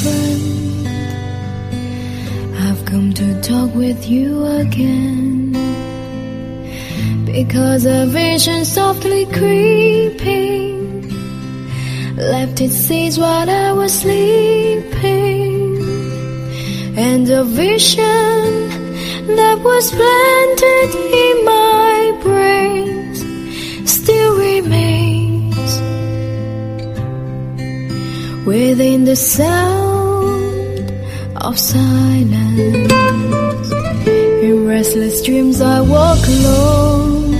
friend. I've come to talk with you again. Because a vision softly creeping left its seeds while I was sleeping. And a vision that was planted in my within the sound of silence. In restless dreams, I walk alone,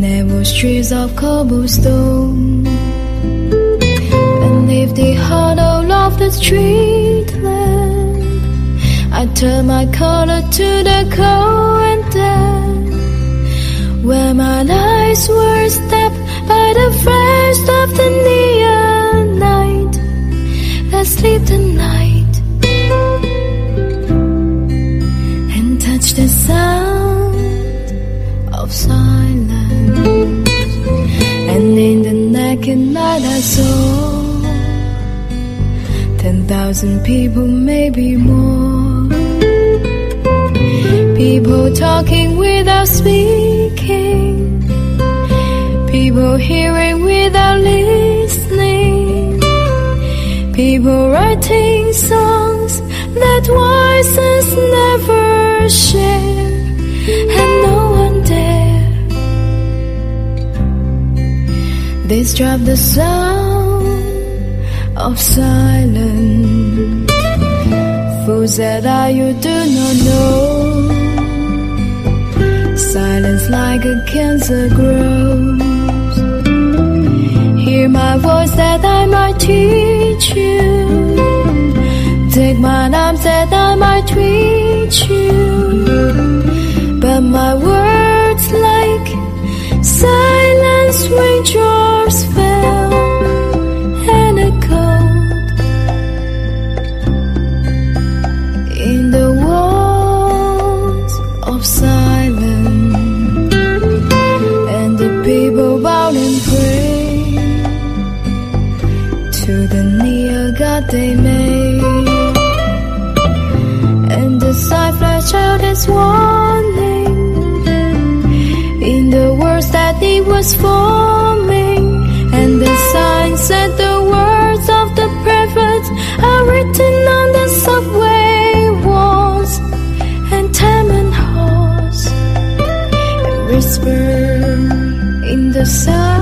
narrow streets of cobblestone, and if the hollow of the street lamp, I turn my collar to the cold and damp, where my eyes were stabbed by the flash of the night that sleep the night. and touch the sound of silence. And in the naked night I saw ten thousand people, maybe more. People talking without speaking, people hearing without people writing songs that voices never share, and no one dare disrupt the sound of silence. Fools that are you do not know. Silence like a cancer grows. Hear my voice that I might teach you. You. But my words like silence raindrops fell and echoed in the walls of silence. And the people bowed and prayed to the near God they made. child is warning in the words that he was forming, and the signs said the words of the prophets are written on the subway walls and tenement halls and whisper in the sun.